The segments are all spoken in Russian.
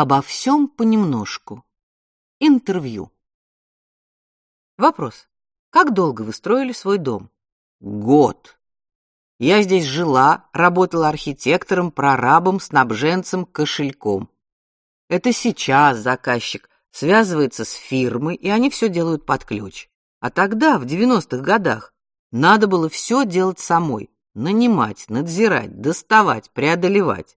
Обо всем понемножку. Интервью. Вопрос. Как долго вы строили свой дом? Год. Я здесь жила, работала архитектором, прорабом, снабженцем, кошельком. Это сейчас заказчик связывается с фирмой, и они все делают под ключ. А тогда, в 90-х годах, надо было все делать самой: нанимать, надзирать, доставать, преодолевать.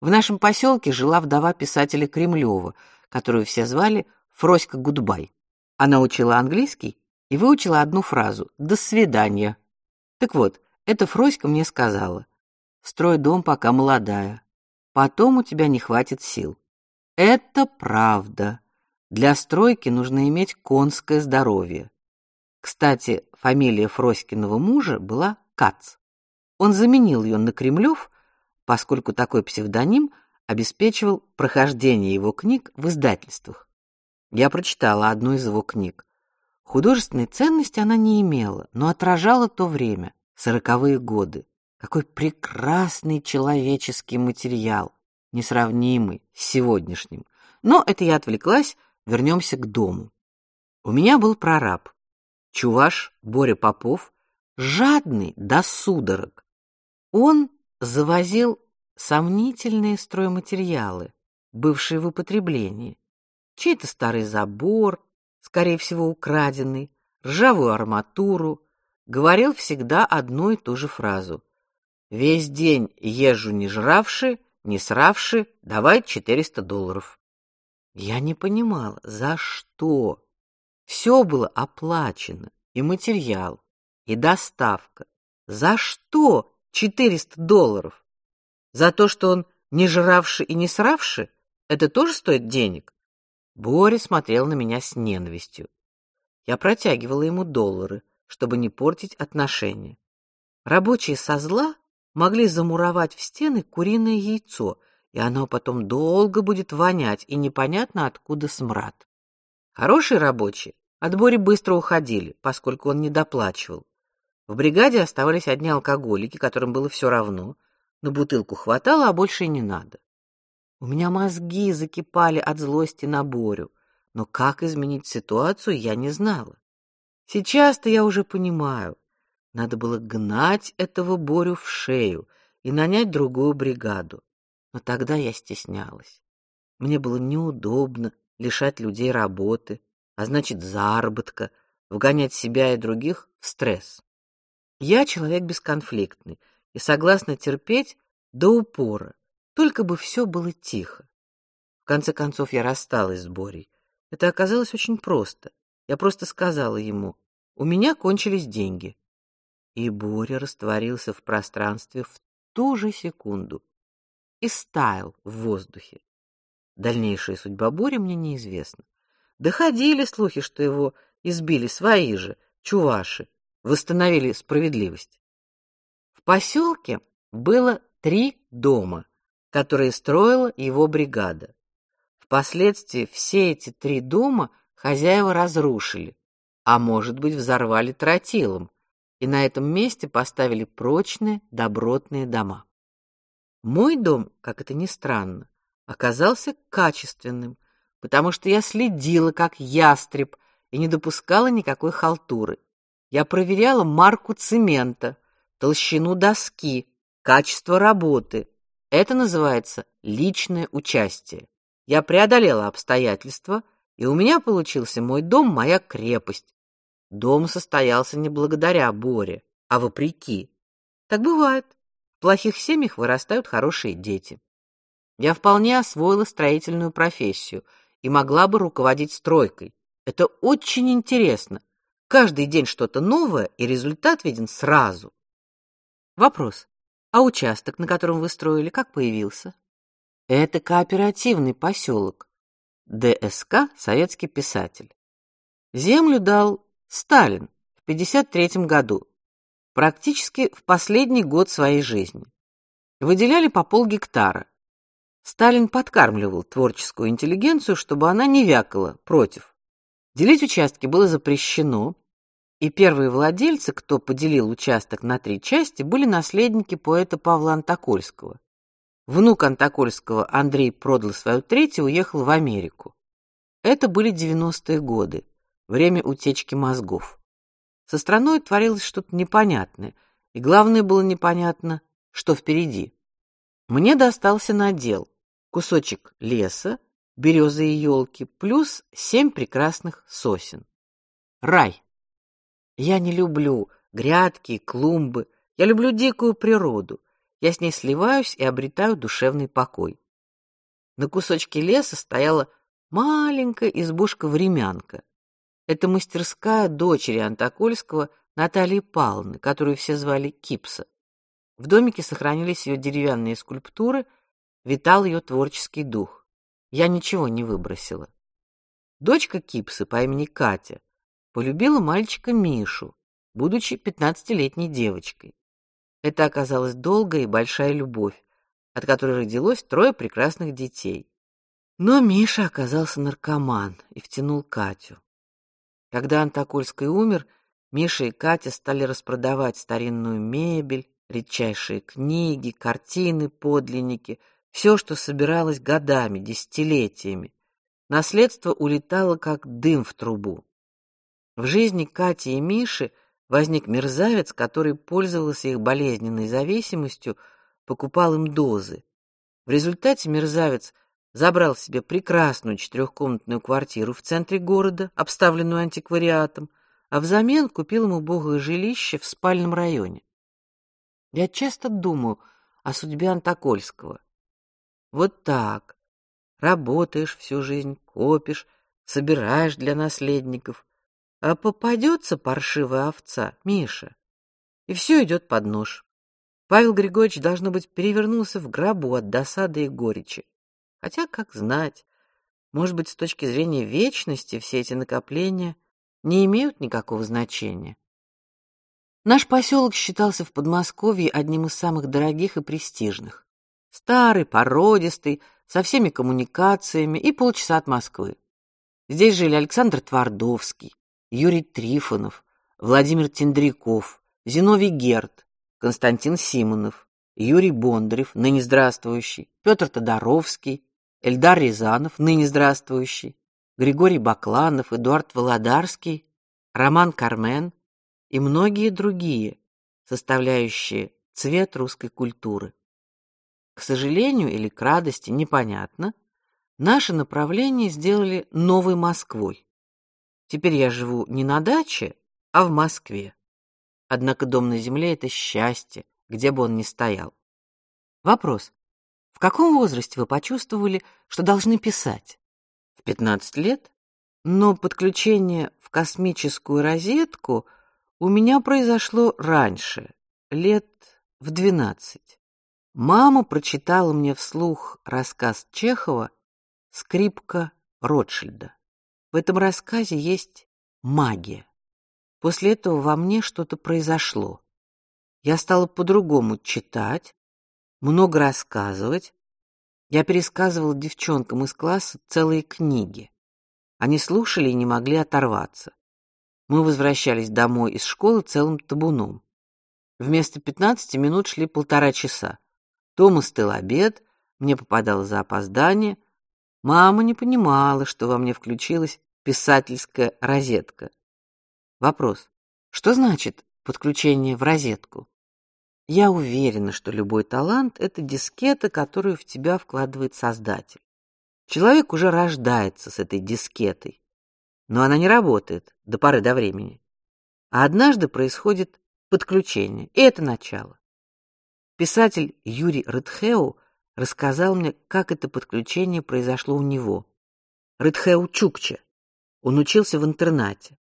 В нашем поселке жила вдова писателя Кремлева, которую все звали Фроська Гудбай. Она учила английский и выучила одну фразу: "До свидания". Так вот, эта Фроська мне сказала: "Строй дом, пока молодая. Потом у тебя не хватит сил". Это правда. Для стройки нужно иметь конское здоровье. Кстати, фамилия Фроськиного мужа была Кац. Он заменил ее на Кремлев, поскольку такой псевдоним обеспечивал прохождение его книг в издательствах. Я прочитала одну из его книг. Художественной ценности она не имела, но отражала то время, сороковые годы. Какой прекрасный человеческий материал, несравнимый с сегодняшним. Но это я отвлеклась, вернемся к дому. У меня был прораб, чуваш Боря Попов, жадный до судорог. Он завозил сомнительные стройматериалы, бывшие в употреблении. Чей-то старый забор, скорее всего, украденный, ржавую арматуру, говорил всегда одну и ту же фразу: "Весь день езжу не жравши, не сравши, давай 400 долларов". Я не понимала, за что. Все было оплачено, и материал, и доставка. За что 400 долларов? За то, что он не жравший и не сравший, это тоже стоит денег? Боря смотрел на меня с ненавистью. Я протягивала ему доллары, чтобы не портить отношения. Рабочие со зла могли замуровать в стены куриное яйцо, и оно потом долго будет вонять, и непонятно откуда смрад. Хорошие рабочие от Бори быстро уходили, поскольку он не доплачивал. В бригаде оставались одни алкоголики, которым было все равно, но бутылку хватало, а больше не надо. У меня мозги закипали от злости на Борю, но как изменить ситуацию, я не знала. Сейчас-то я уже понимаю. Надо было гнать этого Борю в шею и нанять другую бригаду. Но тогда я стеснялась. Мне было неудобно лишать людей работы, а значит заработка, вгонять себя и других в стресс. Я человек бесконфликтный и согласна терпеть до упора, только бы все было тихо. В конце концов я рассталась с Борей. Это оказалось очень просто. Я просто сказала ему: "У меня кончились деньги". И Боря растворился в пространстве в ту же секунду и стаял в воздухе. Дальнейшая судьба Бори мне неизвестна. Доходили слухи, что его избили свои же, чуваши, восстановили справедливость. В поселке было три дома, которые строила его бригада. Впоследствии все эти три дома хозяева разрушили, а может быть, взорвали тротилом, и на этом месте поставили прочные, добротные дома. Мой дом, как это ни странно, оказался качественным, потому что я следила как ястреб и не допускала никакой халтуры. Я проверяла марку цемента, толщину доски, качество работы. Это называется личное участие. Я преодолела обстоятельства, и у меня получился мой дом, моя крепость. Дом состоялся не благодаря Боре, а вопреки. Так бывает. В плохих семьях вырастают хорошие дети. Я вполне освоила строительную профессию и могла бы руководить стройкой. Это очень интересно. Каждый день что-то новое, и результат виден сразу. Вопрос. А участок, на котором вы строили, как появился? Это кооперативный поселок. ДСК Советский писатель. Землю дал Сталин в 53 году практически в последний год своей жизни. Выделяли по полгектара. Сталин подкармливал творческую интеллигенцию, чтобы она не вякала против. Делить участки было запрещено, и первые владельцы, кто поделил участок на три части, были наследники поэта Павла Антокольского. Внук Антокольского Андрей продал свою треть и уехал в Америку. Это были девяностые годы, время утечки мозгов. Со страной творилось что-то непонятное, и главное было непонятно, что впереди. Мне достался надел: кусочек леса, березы и елки, плюс семь прекрасных сосен. Рай. Я не люблю грядки клумбы, я люблю дикую природу. Я с ней сливаюсь и обретаю душевный покой. На кусочке леса стояла маленькая избушка-времянка. Это мастерская дочери Антокольского Натальи Павловны, которую все звали Кипса. В домике сохранились ее деревянные скульптуры, витал ее творческий дух. Я ничего не выбросила. Дочка Кипсы по имени Катя полюбила мальчика Мишу, будучи пятнадцатилетней девочкой. Это оказалась долгая и большая любовь, от которой родилось трое прекрасных детей. Но Миша оказался наркоман и втянул Катю. Когда Антокольский умер, Миша и Катя стали распродавать старинную мебель, редчайшие книги, картины, подлинники, все, что собиралось годами, десятилетиями. Наследство улетало как дым в трубу. В жизни Кати и Миши возник мерзавец, который пользовался их болезненной зависимостью, покупал им дозы. В результате мерзавец забрал себе прекрасную четырехкомнатную квартиру в центре города, обставленную антиквариатом, а взамен купил ему убогое жилище в спальном районе. Я часто думаю о судьбе Антокольского. Вот так. Работаешь всю жизнь, копишь, собираешь для наследников, а попадется паршивая овца, Миша, и все идет под нож. Павел Григорьевич должно быть перевернулся в гробу от досады и горечи. Хотя, как знать, может быть, с точки зрения вечности все эти накопления не имеют никакого значения. Наш поселок считался в Подмосковье одним из самых дорогих и престижных. Старый, породистый, со всеми коммуникациями и полчаса от Москвы. Здесь жили Александр Твардовский, Юрий Трифонов, Владимир Тендряков, Зиновий Герд, Константин Симонов, Юрий Бондарев, ныне здравствующий, Петр Тодоровский, Эльдар Рязанов, ныне здравствующий, Григорий Бакланов, Эдуард Володарский, Роман Кармен и многие другие, составляющие цвет русской культуры. К сожалению или к радости, непонятно, наше направление сделали новой Москвой. Теперь я живу не на даче, а в Москве. Однако дом на земле это счастье, где бы он ни стоял. Вопрос: в каком возрасте вы почувствовали, что должны писать? В 15 лет? Но подключение в космическую розетку у меня произошло раньше, лет в 12. Мама прочитала мне вслух рассказ Чехова Скрипка Ротшильда. В этом рассказе есть магия. После этого во мне что-то произошло. Я стала по-другому читать, много рассказывать. Я пересказывала девчонкам из класса целые книги. Они слушали и не могли оторваться. Мы возвращались домой из школы целым табуном. Вместо 15 минут шли полтора часа. Дома стыл обед, мне попадало за опоздание — Мама не понимала, что во мне включилась писательская розетка. Вопрос: что значит подключение в розетку? Я уверена, что любой талант это дискета, которую в тебя вкладывает Создатель. Человек уже рождается с этой дискетой, но она не работает до поры до времени. А однажды происходит подключение, и это начало. Писатель Юрий Рытхеу рассказал мне, как это подключение произошло у него. Рытхеу Чукче. Он учился в интернате.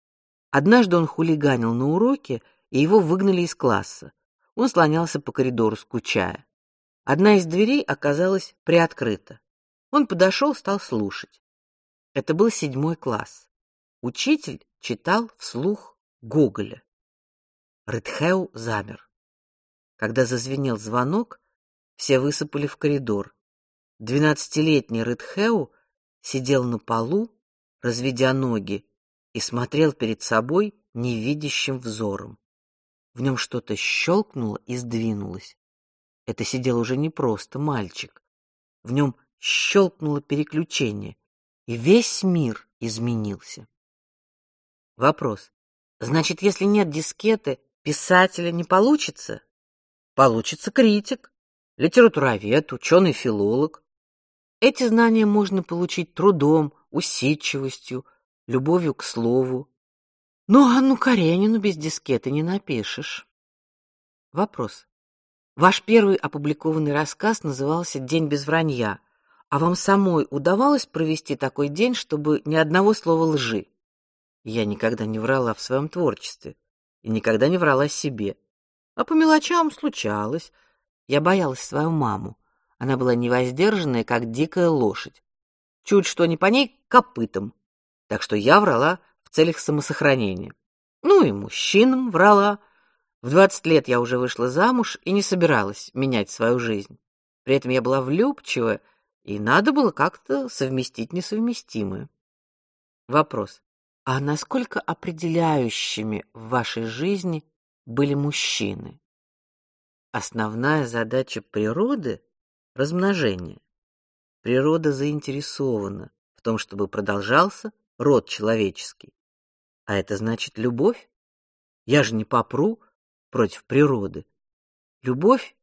Однажды он хулиганил на уроке, и его выгнали из класса. Он слонялся по коридору, скучая. Одна из дверей оказалась приоткрыта. Он подошел, стал слушать. Это был седьмой класс. Учитель читал вслух Гоголя. Рытхеу замер. Когда зазвенел звонок, все высыпали в коридор. Двенадцатилетний Рыдхеу сидел на полу, разведя ноги, и смотрел перед собой невидящим взором. В нем что-то щелкнуло и сдвинулось. Это сидел уже не просто мальчик. В нем щелкнуло переключение, и весь мир изменился. Вопрос. Значит, если нет дискеты, писателя не получится? Получится критик, литературовед, ученый-филолог. Эти знания можно получить трудом, усидчивостью, любовью к слову. А ну Каренину без дискеты не напишешь. Вопрос. Ваш первый опубликованный рассказ назывался День без вранья. А вам самой удавалось провести такой день, чтобы ни одного слова лжи? Я никогда не врала в своем творчестве и никогда не врала себе. А по мелочам случалось. Я боялась свою маму. Она была невоздержанная, как дикая лошадь. Чуть что не по ней копытом. Так что я врала в целях самосохранения. Ну и мужчинам врала. В двадцать лет я уже вышла замуж и не собиралась менять свою жизнь. При этом я была влюбчивая и надо было как-то совместить несовместимое. Вопрос. А насколько определяющими в вашей жизни были мужчины? Основная задача природы размножение. Природа заинтересована в том, чтобы продолжался род человеческий. А это значит любовь. Я же не попру против природы. Любовь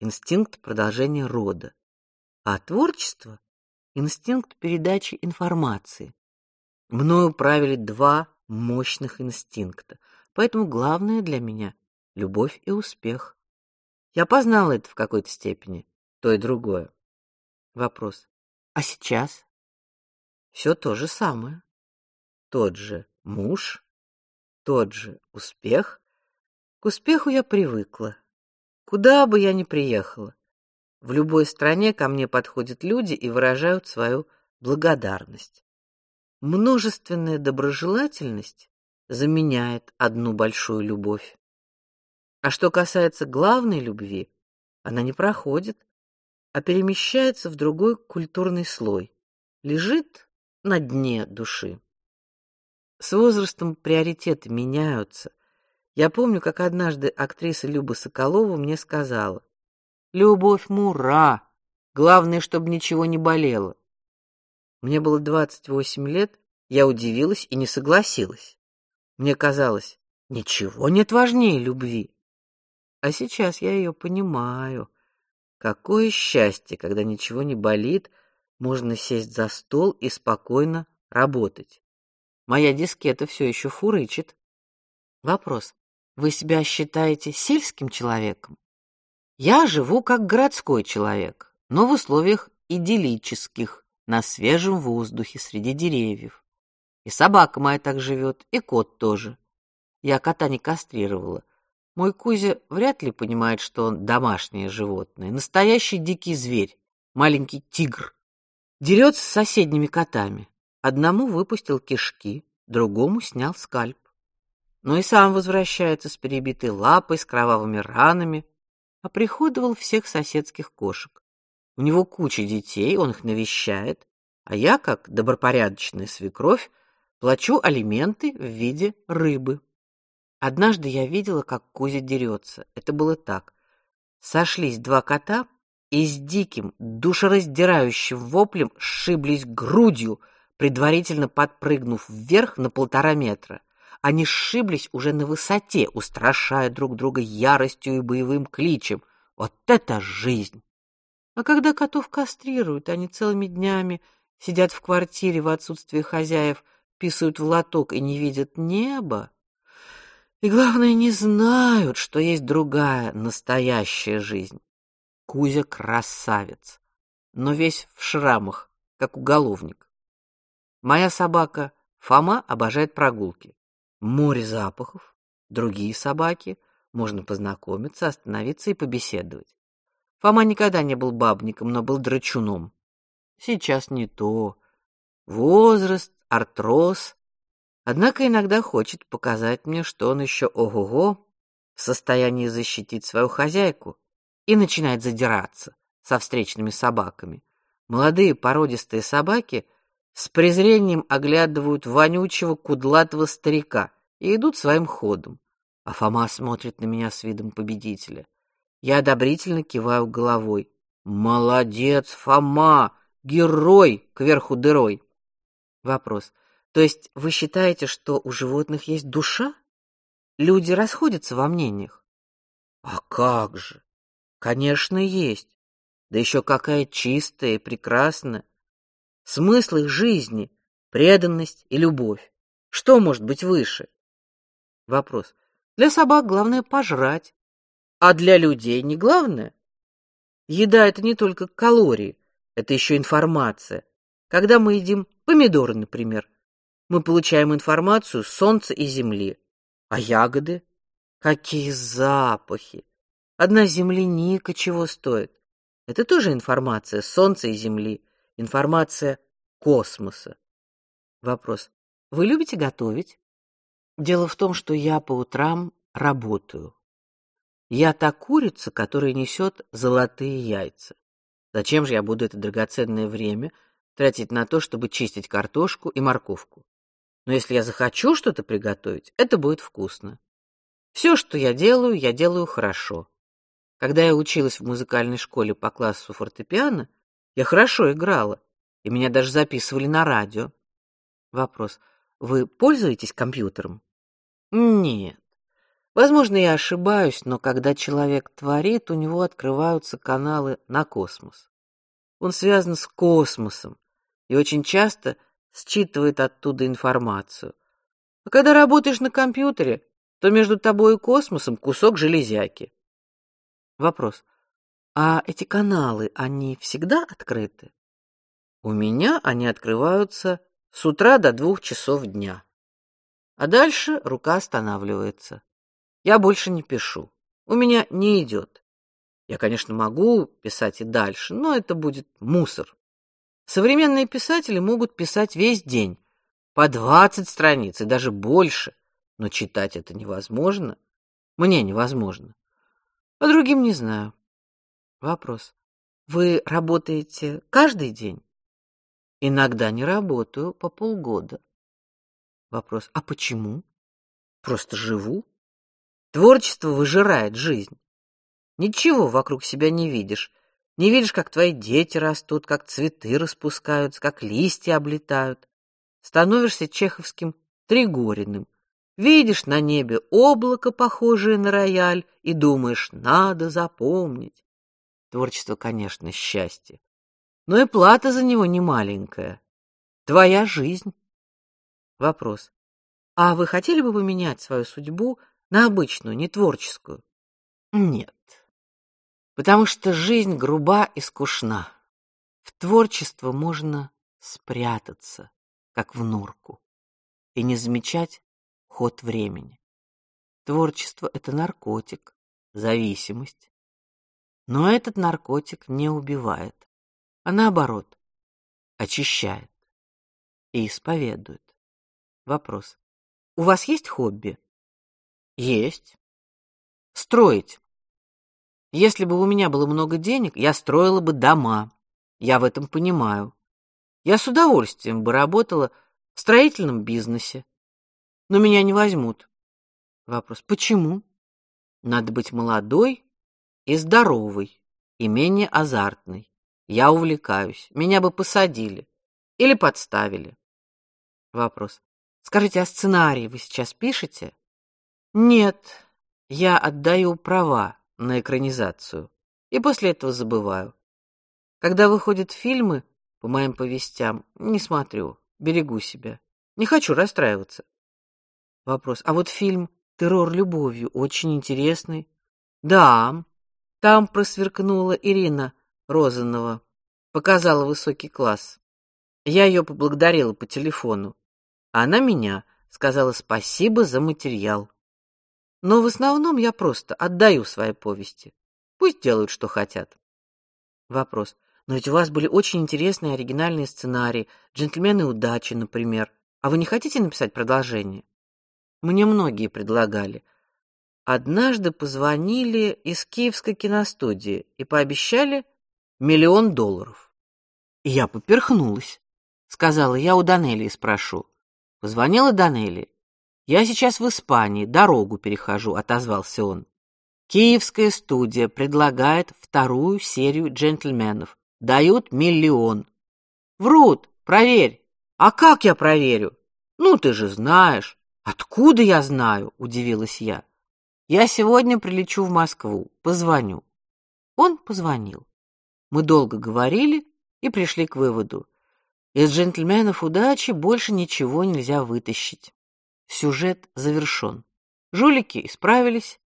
инстинкт продолжения рода а творчество — инстинкт передачи информации. Мною правили два мощных инстинкта, поэтому главное для меня — любовь и успех. Я познала это в какой-то степени, то и другое. Вопрос. А сейчас? Все то же самое. Тот же муж, тот же успех. К успеху я привыкла. Куда бы я ни приехала, в любой стране ко мне подходят люди и выражают свою благодарность. Множественная доброжелательность заменяет одну большую любовь. А что касается главной любви, она не проходит, а перемещается в другой культурный слой, лежит на дне души. С возрастом приоритеты меняются. Я помню, как однажды актриса Люба Соколова мне сказала: Любовь мура. Главное, чтобы ничего не болело. Мне было двадцать восемь лет, я удивилась и не согласилась. Мне казалось, ничего нет важнее любви. А сейчас я ее понимаю. Какое счастье, когда ничего не болит, можно сесть за стол и спокойно работать. Моя дискета все еще фурычит. Вопрос: вы себя считаете сельским человеком? Я живу как городской человек, но в условиях идиллических, на свежем воздухе среди деревьев. И собака моя так живет, и кот тоже. Я кота не кастрировала. Мой Кузя вряд ли понимает, что он домашнее животное, настоящий дикий зверь, маленький тигр. Дерется с соседними котами. Одному выпустил кишки, другому снял скальп. Но и сам возвращается с перебитой лапой, с кровавыми ранами, оприходовал всех соседских кошек. У него куча детей, он их навещает, а я, как добропорядочная свекровь, плачу алименты в виде рыбы. Однажды я видела, как Кузя дерется. Это было так: сошлись два кота и с диким, душераздирающим воплем сшиблись грудью, предварительно подпрыгнув вверх на полтора метра. Они сшиблись уже на высоте, устрашая друг друга яростью и боевым кличем. Вот это жизнь! А когда котов кастрируют, они целыми днями сидят в квартире в отсутствие хозяев, писают в лоток и не видят неба. И главное, не знают, что есть другая, настоящая жизнь. Кузя красавец, но весь в шрамах, как уголовник. Моя собака Фома обожает прогулки море запахов, другие собаки, можно познакомиться, остановиться и побеседовать. Фома никогда не был бабником, но был драчуном. Сейчас не то. Возраст, артроз. Однако иногда хочет показать мне, что он еще ого-го в состоянии защитить свою хозяйку и начинает задираться со встречными собаками. Молодые породистые собаки — с презрением оглядывают вонючего кудлатого старика и идут своим ходом. А Фома смотрит на меня с видом победителя. Я одобрительно киваю головой. Молодец, Фома, герой кверху дырой. Вопрос. То есть вы считаете, что у животных есть душа? Люди расходятся во мнениях. А как же? Конечно, есть. Да еще какая чистая и прекрасная. Смысл их жизни преданность и любовь. Что может быть выше? Вопрос. Для собак главное пожрать, а для людей не главное. Еда это не только калории, это еще информация. Когда мы едим помидоры, например, мы получаем информацию с солнца и земли. А ягоды? Какие запахи! Одна земляника чего стоит? Это тоже информация солнца и земли, информация космоса. Вопрос. Вы любите готовить? Дело в том, что я по утрам работаю. Я та курица, которая несет золотые яйца. Зачем же я буду это драгоценное время тратить на то, чтобы чистить картошку и морковку? Но если я захочу что-то приготовить, это будет вкусно. Все, что я делаю, я делаю хорошо. Когда я училась в музыкальной школе по классу фортепиано, я хорошо играла, и меня даже записывали на радио. Вопрос. Вы пользуетесь компьютером? Нет. Возможно, я ошибаюсь, но когда человек творит, у него открываются каналы на космос. Он связан с космосом и очень часто считывает оттуда информацию. А когда работаешь на компьютере, то между тобой и космосом кусок железяки. Вопрос. А эти каналы, они всегда открыты? У меня они открываются с утра до двух часов дня. А дальше рука останавливается. Я больше не пишу. У меня не идет. Я, конечно, могу писать и дальше, но это будет мусор. Современные писатели могут писать весь день, по двадцать страниц и даже больше, но читать это невозможно. Мне невозможно. А другим не знаю. Вопрос. Вы работаете каждый день? Иногда не работаю по полгода. Вопрос: а почему? Просто живу. Творчество выжирает жизнь. Ничего вокруг себя не видишь. Не видишь, как твои дети растут, как цветы распускаются, как листья облетают. Становишься чеховским Тригориным. Видишь на небе облако, похожее на рояль, и думаешь, надо запомнить. Творчество, конечно, счастье но и плата за него не маленькая. Твоя жизнь. Вопрос. А вы хотели бы поменять свою судьбу на обычную, не творческую? Нет. Потому что жизнь груба и скучна. В творчество можно спрятаться, как в норку, и не замечать ход времени. Творчество это наркотик, зависимость. Но этот наркотик не убивает а наоборот, очищает и исповедует. Вопрос. У вас есть хобби? Есть. Строить. Если бы у меня было много денег, я строила бы дома. Я в этом понимаю. Я с удовольствием бы работала в строительном бизнесе. Но меня не возьмут. Вопрос. Почему? Надо быть молодой и здоровой, и менее азартной. Я увлекаюсь. Меня бы посадили или подставили. Вопрос. Скажите, а сценарий вы сейчас пишете? Нет. Я отдаю права на экранизацию и после этого забываю. Когда выходят фильмы по моим повестям, не смотрю, берегу себя. Не хочу расстраиваться. Вопрос. А вот фильм Террор любовью очень интересный. Да, там просверкнула Ирина Розанова показала высокий класс. Я ее поблагодарила по телефону, а она меня сказала спасибо за материал. Но в основном я просто отдаю свои повести. Пусть делают, что хотят. Вопрос. Но ведь у вас были очень интересные оригинальные сценарии, «Джентльмены удачи», например. А вы не хотите написать продолжение? Мне многие предлагали. Однажды позвонили из Киевской киностудии и пообещали миллион долларов. я поперхнулась. Сказала, я у Данелии спрошу. Позвонила Данелии. Я сейчас в Испании, дорогу перехожу, отозвался он. Киевская студия предлагает вторую серию джентльменов. Дают миллион. Врут, проверь. А как я проверю? Ну ты же знаешь. Откуда я знаю? удивилась я. Я сегодня прилечу в Москву, позвоню. Он позвонил. Мы долго говорили и пришли к выводу: из джентльменов удачи больше ничего нельзя вытащить. Сюжет завершен. Жулики исправились.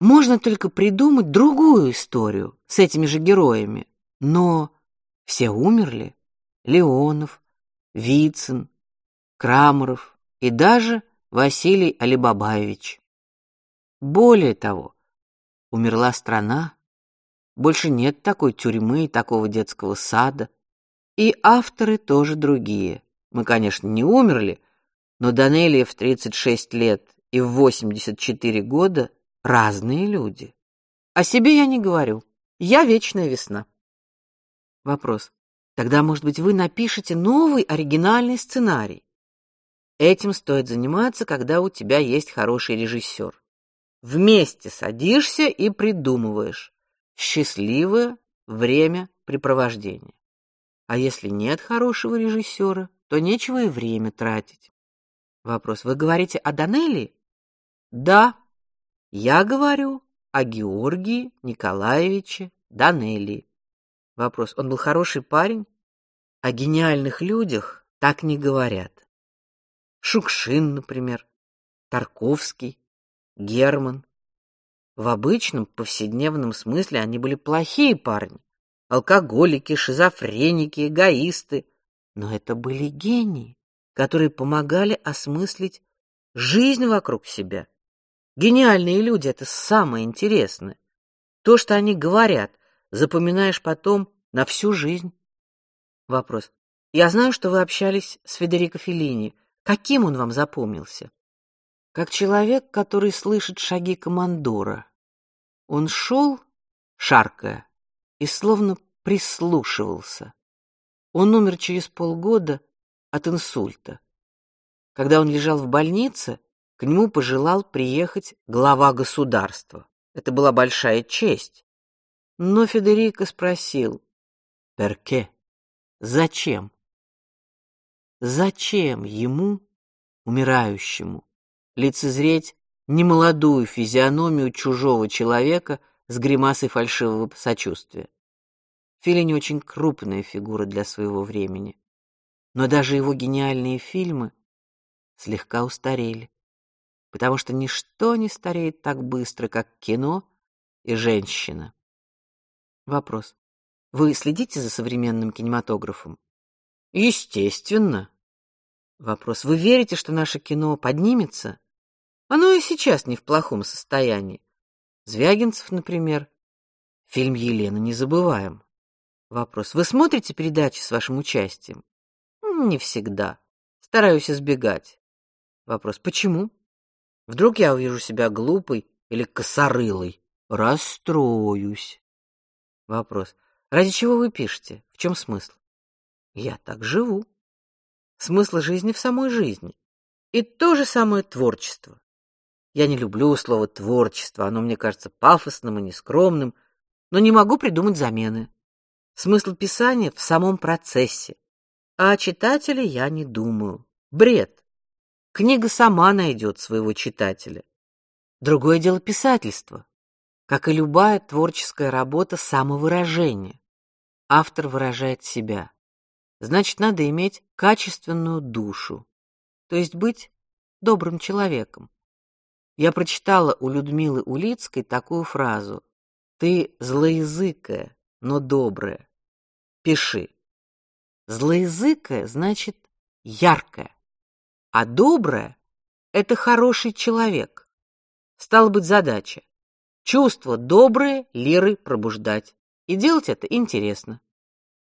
Можно только придумать другую историю с этими же героями. Но все умерли. Леонов, Вицин, Крамаров и даже Василий Алибабаевич. Более того, умерла страна. Больше нет такой тюрьмы и такого детского сада. И авторы тоже другие. Мы, конечно, не умерли, но Данелия в 36 лет и в 84 года разные люди. О себе я не говорю. Я вечная весна. Вопрос. Тогда, может быть, вы напишете новый оригинальный сценарий. Этим стоит заниматься, когда у тебя есть хороший режиссер. Вместе садишься и придумываешь счастливое времяпрепровождение. А если нет хорошего режиссера, то нечего и время тратить. Вопрос. Вы говорите о Данелии? Да. Я говорю о Георгии Николаевиче Данелии. Вопрос. Он был хороший парень? О гениальных людях так не говорят. Шукшин, например, Тарковский, Герман. В обычном повседневном смысле они были плохие парни. Алкоголики, шизофреники, эгоисты. Но это были гении, которые помогали осмыслить жизнь вокруг себя. Гениальные люди — это самое интересное. То, что они говорят, запоминаешь потом на всю жизнь. Вопрос. Я знаю, что вы общались с Федерико Феллини. Каким он вам запомнился? Как человек, который слышит шаги командора. Он шел, шаркая, и словно прислушивался. Он умер через полгода от инсульта. Когда он лежал в больнице, к нему пожелал приехать глава государства. Это была большая честь. Но Федерико спросил: "Перке? Зачем? Зачем ему, умирающему, лицезреть немолодую физиономию чужого человека с гримасой фальшивого сочувствия?" Феллини очень крупная фигура для своего времени, но даже его гениальные фильмы слегка устарели, потому что ничто не стареет так быстро, как кино и женщина. Вопрос. Вы следите за современным кинематографом? Естественно. Вопрос. Вы верите, что наше кино поднимется? Оно и сейчас не в плохом состоянии. Звягинцев, например. Фильм Елена не забываем. Вопрос. Вы смотрите передачи с вашим участием? Не всегда. Стараюсь избегать. Вопрос. Почему? Вдруг я увижу себя глупой или косорылой? Расстроюсь. Вопрос. Ради чего вы пишете? В чем смысл? Я так живу. Смысл жизни в самой жизни. И то же самое творчество. Я не люблю слово творчество, оно мне кажется пафосным и нескромным, но не могу придумать замены. Смысл писания в самом процессе. А о читателе я не думаю. Бред. Книга сама найдет своего читателя. Другое дело писательство как и любая творческая работа, самовыражение. Автор выражает себя. Значит, надо иметь качественную душу, то есть быть добрым человеком. Я прочитала у Людмилы Улицкой такую фразу: "Ты злоязыкая, но добрая. Пиши". Злоязыкая значит яркая, а добрая это хороший человек. Стало быть, задача Чувства добрые лиры пробуждать. И делать это интересно.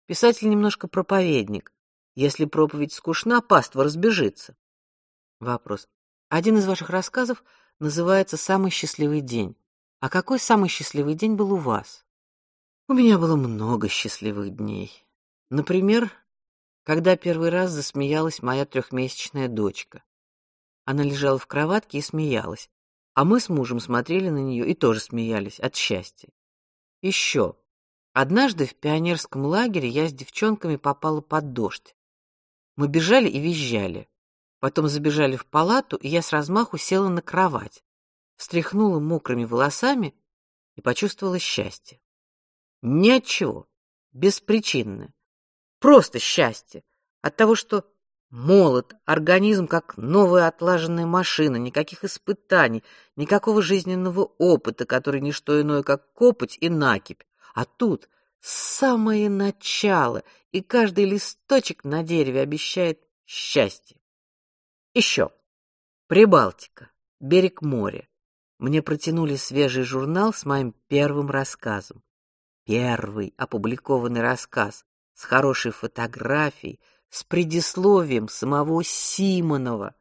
Писатель немножко проповедник. Если проповедь скучна, паства разбежится. Вопрос. Один из ваших рассказов называется «Самый счастливый день». А какой самый счастливый день был у вас? У меня было много счастливых дней. Например, когда первый раз засмеялась моя трехмесячная дочка. Она лежала в кроватке и смеялась. А мы с мужем смотрели на нее и тоже смеялись от счастья. Еще. Однажды в пионерском лагере я с девчонками попала под дождь. Мы бежали и визжали. Потом забежали в палату, и я с размаху села на кровать, встряхнула мокрыми волосами и почувствовала счастье. Ни от чего, беспричинное. Просто счастье от того, что молод, организм как новая отлаженная машина, никаких испытаний, никакого жизненного опыта, который не что иное, как копоть и накипь. А тут самое начало, и каждый листочек на дереве обещает счастье. Еще. Прибалтика, берег моря. Мне протянули свежий журнал с моим первым рассказом. Первый опубликованный рассказ с хорошей фотографией, с предисловием самого Симонова.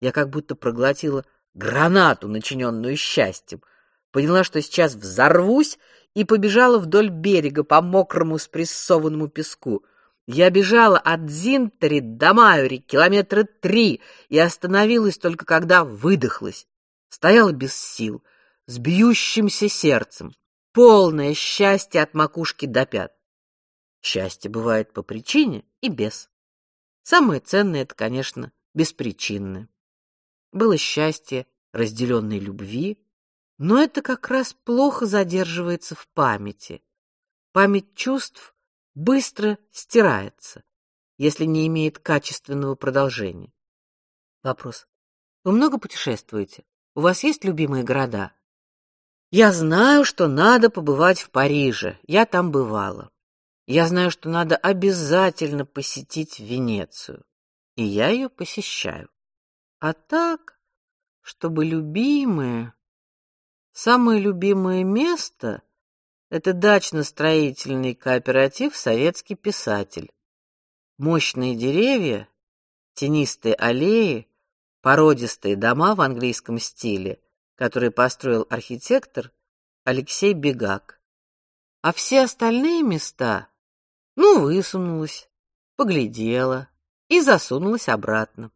Я как будто проглотила гранату, начиненную счастьем. Поняла, что сейчас взорвусь, и побежала вдоль берега по мокрому спрессованному песку — я бежала от Зинтери до Майори километра три и остановилась только когда выдохлась. Стояла без сил, с бьющимся сердцем, полное счастье от макушки до пят. Счастье бывает по причине и без. Самое ценное это, конечно, беспричинное. Было счастье разделенной любви, но это как раз плохо задерживается в памяти. Память чувств быстро стирается, если не имеет качественного продолжения. Вопрос. Вы много путешествуете? У вас есть любимые города? Я знаю, что надо побывать в Париже. Я там бывала. Я знаю, что надо обязательно посетить Венецию. И я ее посещаю. А так, чтобы любимое, самое любимое место это дачно-строительный кооператив «Советский писатель». Мощные деревья, тенистые аллеи, породистые дома в английском стиле, которые построил архитектор Алексей Бегак. А все остальные места, ну, высунулась, поглядела и засунулась обратно.